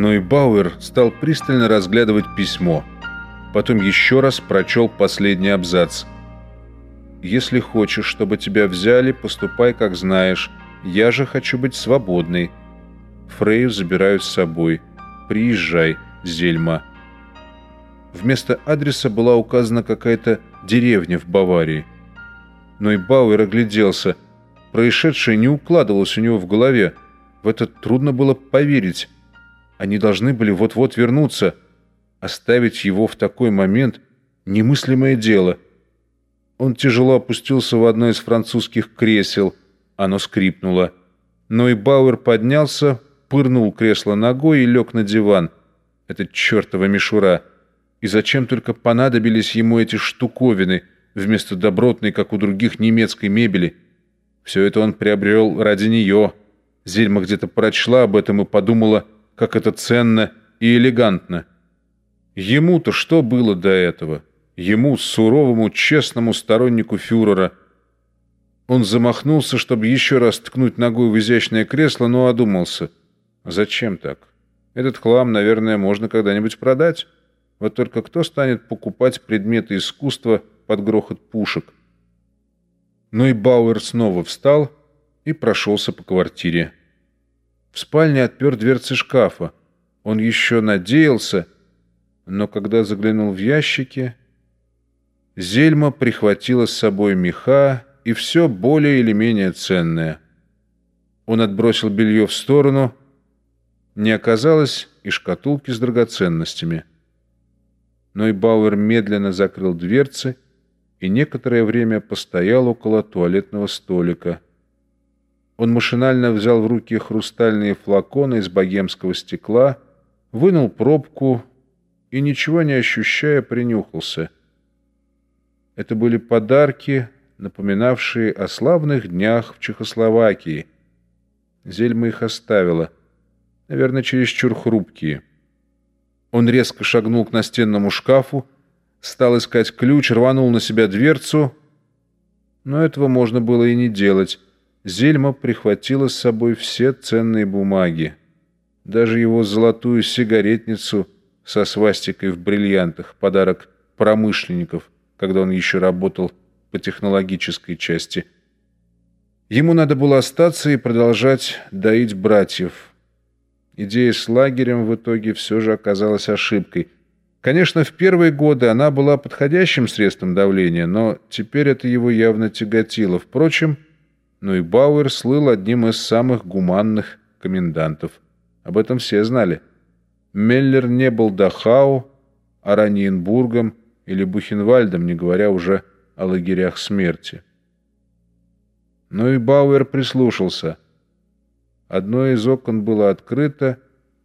Но и Бауэр стал пристально разглядывать письмо. Потом еще раз прочел последний абзац. «Если хочешь, чтобы тебя взяли, поступай, как знаешь. Я же хочу быть свободной. Фрею забирают с собой. Приезжай, Зельма». Вместо адреса была указана какая-то деревня в Баварии. Но и Бауэр огляделся. Происшедшее не укладывалось у него в голове. В это трудно было поверить. Они должны были вот-вот вернуться. Оставить его в такой момент – немыслимое дело. Он тяжело опустился в одно из французских кресел. Оно скрипнуло. Но и Бауэр поднялся, пырнул кресло ногой и лег на диван. Это чертова мишура. И зачем только понадобились ему эти штуковины вместо добротной, как у других, немецкой мебели? Все это он приобрел ради нее. Зельма где-то прочла об этом и подумала, как это ценно и элегантно. Ему-то что было до этого? Ему, суровому, честному стороннику фюрера. Он замахнулся, чтобы еще раз ткнуть ногой в изящное кресло, но одумался. Зачем так? Этот хлам, наверное, можно когда-нибудь продать. Вот только кто станет покупать предметы искусства под грохот пушек? Ну и Бауэр снова встал и прошелся по квартире. В спальне отпер дверцы шкафа. Он еще надеялся, но когда заглянул в ящики, Зельма прихватила с собой меха и все более или менее ценное. Он отбросил белье в сторону. Не оказалось и шкатулки с драгоценностями но и Бауэр медленно закрыл дверцы и некоторое время постоял около туалетного столика. Он машинально взял в руки хрустальные флаконы из богемского стекла, вынул пробку и, ничего не ощущая, принюхался. Это были подарки, напоминавшие о славных днях в Чехословакии. Зельма их оставила, наверное, чересчур хрупкие. Он резко шагнул к настенному шкафу, стал искать ключ, рванул на себя дверцу. Но этого можно было и не делать. Зельма прихватила с собой все ценные бумаги. Даже его золотую сигаретницу со свастикой в бриллиантах, подарок промышленников, когда он еще работал по технологической части. Ему надо было остаться и продолжать доить братьев – Идея с лагерем в итоге все же оказалась ошибкой. Конечно, в первые годы она была подходящим средством давления, но теперь это его явно тяготило. Впрочем, ну и Бауэр слыл одним из самых гуманных комендантов. Об этом все знали. Меллер не был Дахау, Араньенбургом или Бухенвальдом, не говоря уже о лагерях смерти. Но и Бауэр прислушался – Одно из окон было открыто,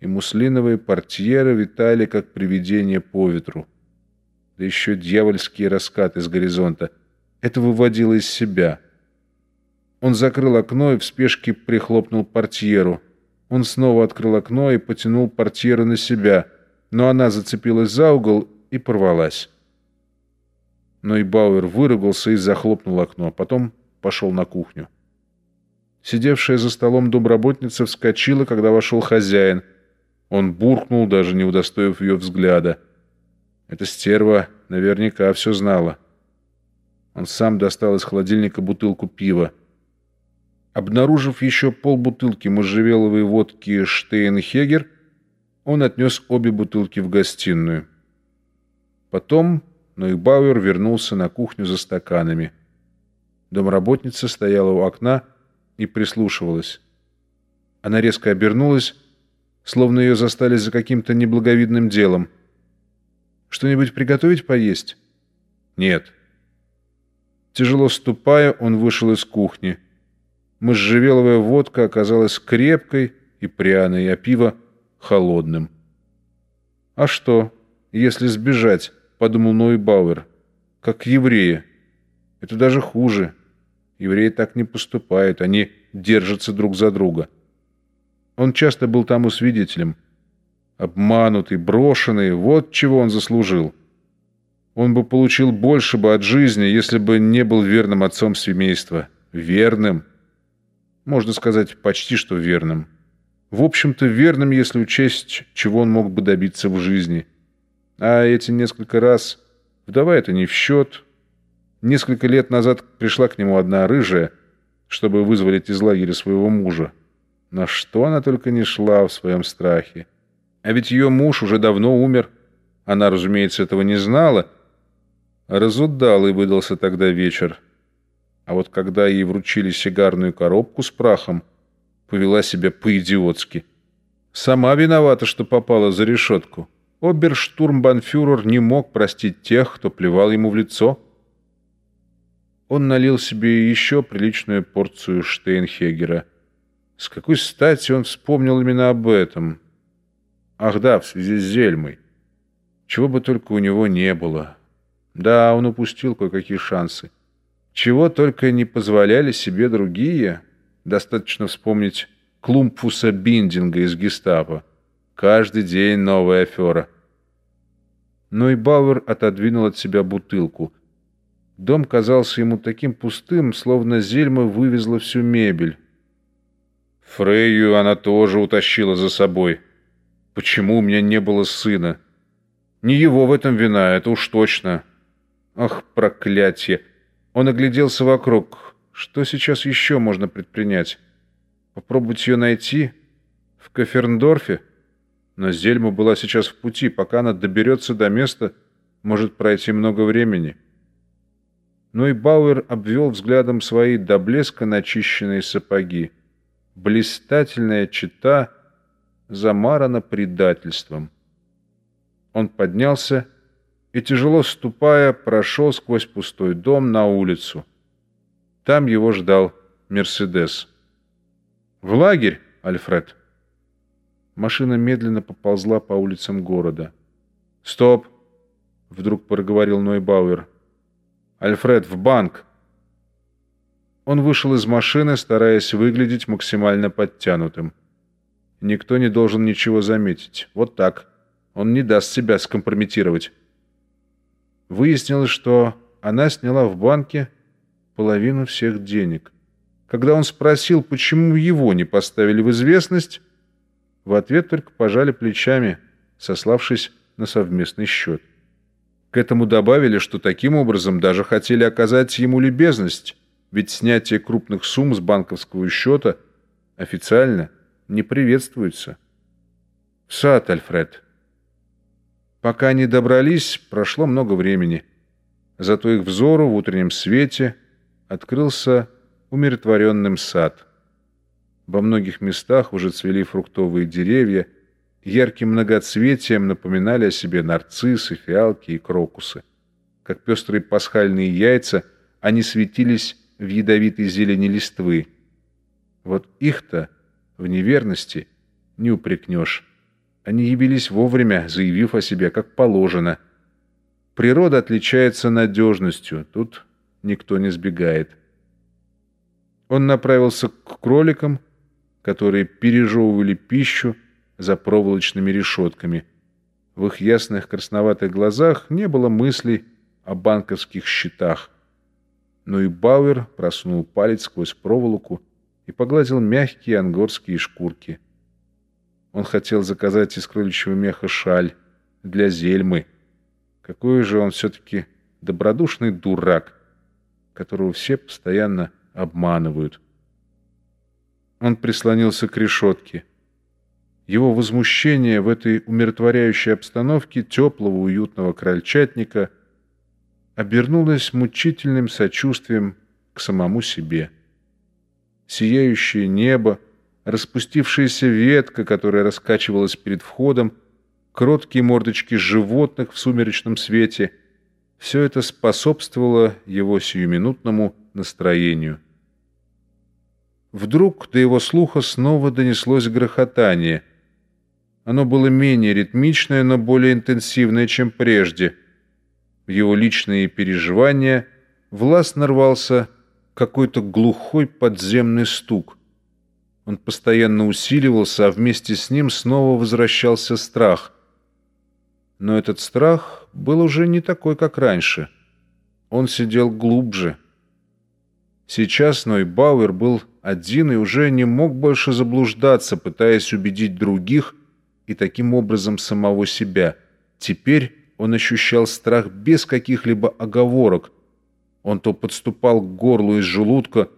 и муслиновые портьеры витали, как привидение по ветру. Да еще дьявольские раскаты с горизонта. Это выводило из себя. Он закрыл окно и в спешке прихлопнул портьеру. Он снова открыл окно и потянул портьеру на себя, но она зацепилась за угол и порвалась. Но и Бауэр выругался и захлопнул окно, а потом пошел на кухню. Сидевшая за столом домработница вскочила, когда вошел хозяин. Он буркнул, даже не удостоив ее взгляда. Эта стерва наверняка все знала. Он сам достал из холодильника бутылку пива. Обнаружив еще полбутылки можжевеловой водки «Штейнхегер», он отнес обе бутылки в гостиную. Потом Нойбауэр вернулся на кухню за стаканами. Домработница стояла у окна, и прислушивалась. Она резко обернулась, словно ее застали за каким-то неблаговидным делом. «Что-нибудь приготовить поесть?» «Нет». Тяжело ступая, он вышел из кухни. Можжевеловая водка оказалась крепкой и пряной, а пиво — холодным. «А что, если сбежать?» — подумал Ной Бауэр. «Как евреи. Это даже хуже». Евреи так не поступают, они держатся друг за друга. Он часто был тому свидетелем. Обманутый, брошенный, вот чего он заслужил. Он бы получил больше бы от жизни, если бы не был верным отцом семейства. Верным. Можно сказать, почти что верным. В общем-то, верным, если учесть, чего он мог бы добиться в жизни. А эти несколько раз, вдова это не в счет. Несколько лет назад пришла к нему одна рыжая, чтобы вызволить из лагеря своего мужа. На что она только не шла в своем страхе. А ведь ее муж уже давно умер. Она, разумеется, этого не знала. Разудалый выдался тогда вечер. А вот когда ей вручили сигарную коробку с прахом, повела себя по-идиотски. Сама виновата, что попала за решетку. Оберштурмбанфюрер не мог простить тех, кто плевал ему в лицо. Он налил себе еще приличную порцию Штейнхегера. С какой стати он вспомнил именно об этом? Ах да, в связи с Зельмой. Чего бы только у него не было. Да, он упустил кое-какие шансы. Чего только не позволяли себе другие. Достаточно вспомнить Клумпуса Биндинга из гестапо. Каждый день новая афера. Но и Бауэр отодвинул от себя бутылку. Дом казался ему таким пустым, словно Зельма вывезла всю мебель. Фрейю она тоже утащила за собой. Почему у меня не было сына? Не его в этом вина, это уж точно. Ах, проклятие! Он огляделся вокруг. Что сейчас еще можно предпринять? Попробовать ее найти? В Каферндорфе? Но Зельма была сейчас в пути. Пока она доберется до места, может пройти много времени. Но и Бауэр обвел взглядом свои до блеска начищенные сапоги блистательная чита замарана предательством. Он поднялся и, тяжело ступая, прошел сквозь пустой дом на улицу. Там его ждал Мерседес. «В лагерь, Альфред!» Машина медленно поползла по улицам города. «Стоп!» — вдруг проговорил Нойбауэр. «Альфред, в банк!» Он вышел из машины, стараясь выглядеть максимально подтянутым. Никто не должен ничего заметить. Вот так. Он не даст себя скомпрометировать. Выяснилось, что она сняла в банке половину всех денег. Когда он спросил, почему его не поставили в известность, в ответ только пожали плечами, сославшись на совместный счет. К этому добавили, что таким образом даже хотели оказать ему любезность, ведь снятие крупных сумм с банковского счета официально не приветствуется. Сад, Альфред. Пока они добрались, прошло много времени. Зато их взору в утреннем свете открылся умиротворенным сад. Во многих местах уже цвели фруктовые деревья, ярким многоцветием напоминали о себе нарциссы, фиалки и крокусы. Как пестрые пасхальные яйца, они светились в ядовитой зелени листвы. Вот их-то в неверности не упрекнешь. Они явились вовремя, заявив о себе как положено. Природа отличается надежностью, тут никто не сбегает. Он направился к кроликам, которые пережевывали пищу за проволочными решетками. В их ясных красноватых глазах не было мыслей о банковских счетах но и Бауэр просунул палец сквозь проволоку и погладил мягкие ангорские шкурки. Он хотел заказать из кроличьего меха шаль для зельмы. Какой же он все-таки добродушный дурак, которого все постоянно обманывают. Он прислонился к решетке. Его возмущение в этой умиротворяющей обстановке теплого уютного крольчатника – обернулось мучительным сочувствием к самому себе. Сияющее небо, распустившаяся ветка, которая раскачивалась перед входом, кроткие мордочки животных в сумеречном свете — все это способствовало его сиюминутному настроению. Вдруг до его слуха снова донеслось грохотание. Оно было менее ритмичное, но более интенсивное, чем прежде — в его личные переживания властно рвался какой-то глухой подземный стук. Он постоянно усиливался, а вместе с ним снова возвращался страх. Но этот страх был уже не такой, как раньше. Он сидел глубже. Сейчас Ной Бауэр был один и уже не мог больше заблуждаться, пытаясь убедить других и таким образом самого себя. Теперь он ощущал страх без каких-либо оговорок. Он то подступал к горлу из желудка,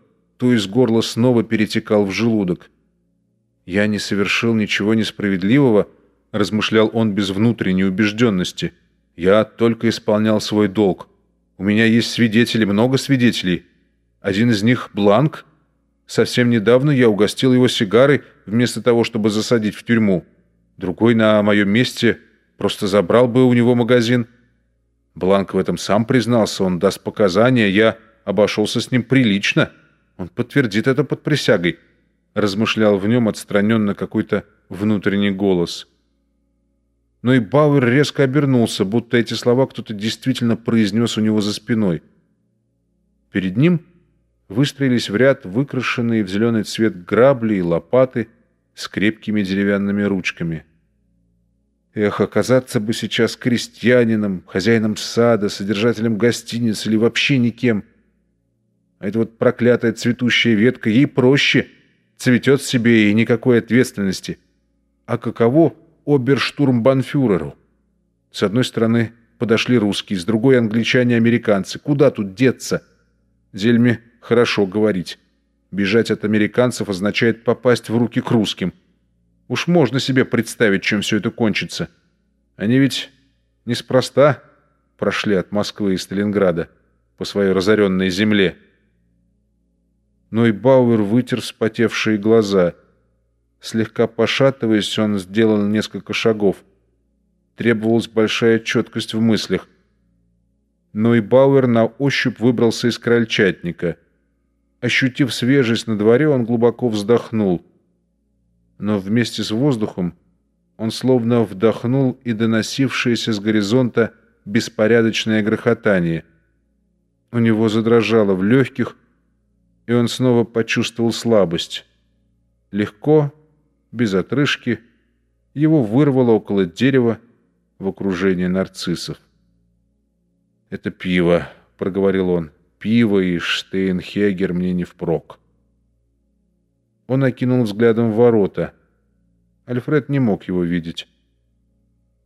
то из горла снова перетекал в желудок. «Я не совершил ничего несправедливого», — размышлял он без внутренней убежденности. «Я только исполнял свой долг. У меня есть свидетели, много свидетелей. Один из них — Бланк. Совсем недавно я угостил его сигарой, вместо того, чтобы засадить в тюрьму. Другой на моем месте просто забрал бы у него магазин. Бланк в этом сам признался, он даст показания, я обошелся с ним прилично. Он подтвердит это под присягой. Размышлял в нем отстраненно какой-то внутренний голос. Но и Бауэр резко обернулся, будто эти слова кто-то действительно произнес у него за спиной. Перед ним выстроились в ряд выкрашенные в зеленый цвет грабли и лопаты с крепкими деревянными ручками. Эх, оказаться бы сейчас крестьянином, хозяином сада, содержателем гостиницы или вообще никем. А эта вот проклятая цветущая ветка, ей проще, цветет себе и никакой ответственности. А каково оберштурмбанфюреру? С одной стороны подошли русские, с другой англичане-американцы. Куда тут деться? Зельме хорошо говорить. Бежать от американцев означает попасть в руки к русским. Уж можно себе представить, чем все это кончится. Они ведь неспроста прошли от Москвы и Сталинграда по своей разоренной земле. Но и Бауэр вытер вспотевшие глаза. Слегка пошатываясь, он сделал несколько шагов. Требовалась большая четкость в мыслях. Но и Бауэр на ощупь выбрался из крольчатника. Ощутив свежесть на дворе, он глубоко вздохнул. Но вместе с воздухом он словно вдохнул и доносившееся с горизонта беспорядочное грохотание. У него задрожало в легких, и он снова почувствовал слабость. Легко, без отрыжки, его вырвало около дерева в окружении нарциссов. «Это пиво», — проговорил он пиво и Штейнхегер мне не впрок. Он окинул взглядом ворота. Альфред не мог его видеть.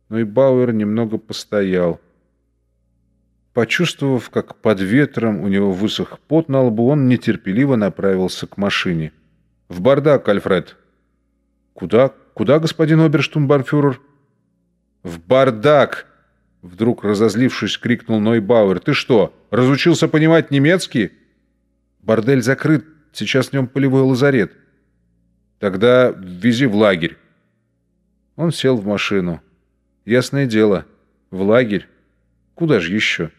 Но и Бауэр немного постоял. Почувствовав, как под ветром у него высох пот на лбу, он нетерпеливо направился к машине. «В бардак, Альфред!» «Куда? Куда, господин оберштумбарфюрер?» «В бардак!» Вдруг, разозлившись, крикнул Нойбауэр. «Ты что, разучился понимать немецкий?» «Бордель закрыт. Сейчас в нем полевой лазарет». «Тогда вези в лагерь». Он сел в машину. «Ясное дело. В лагерь. Куда же еще?»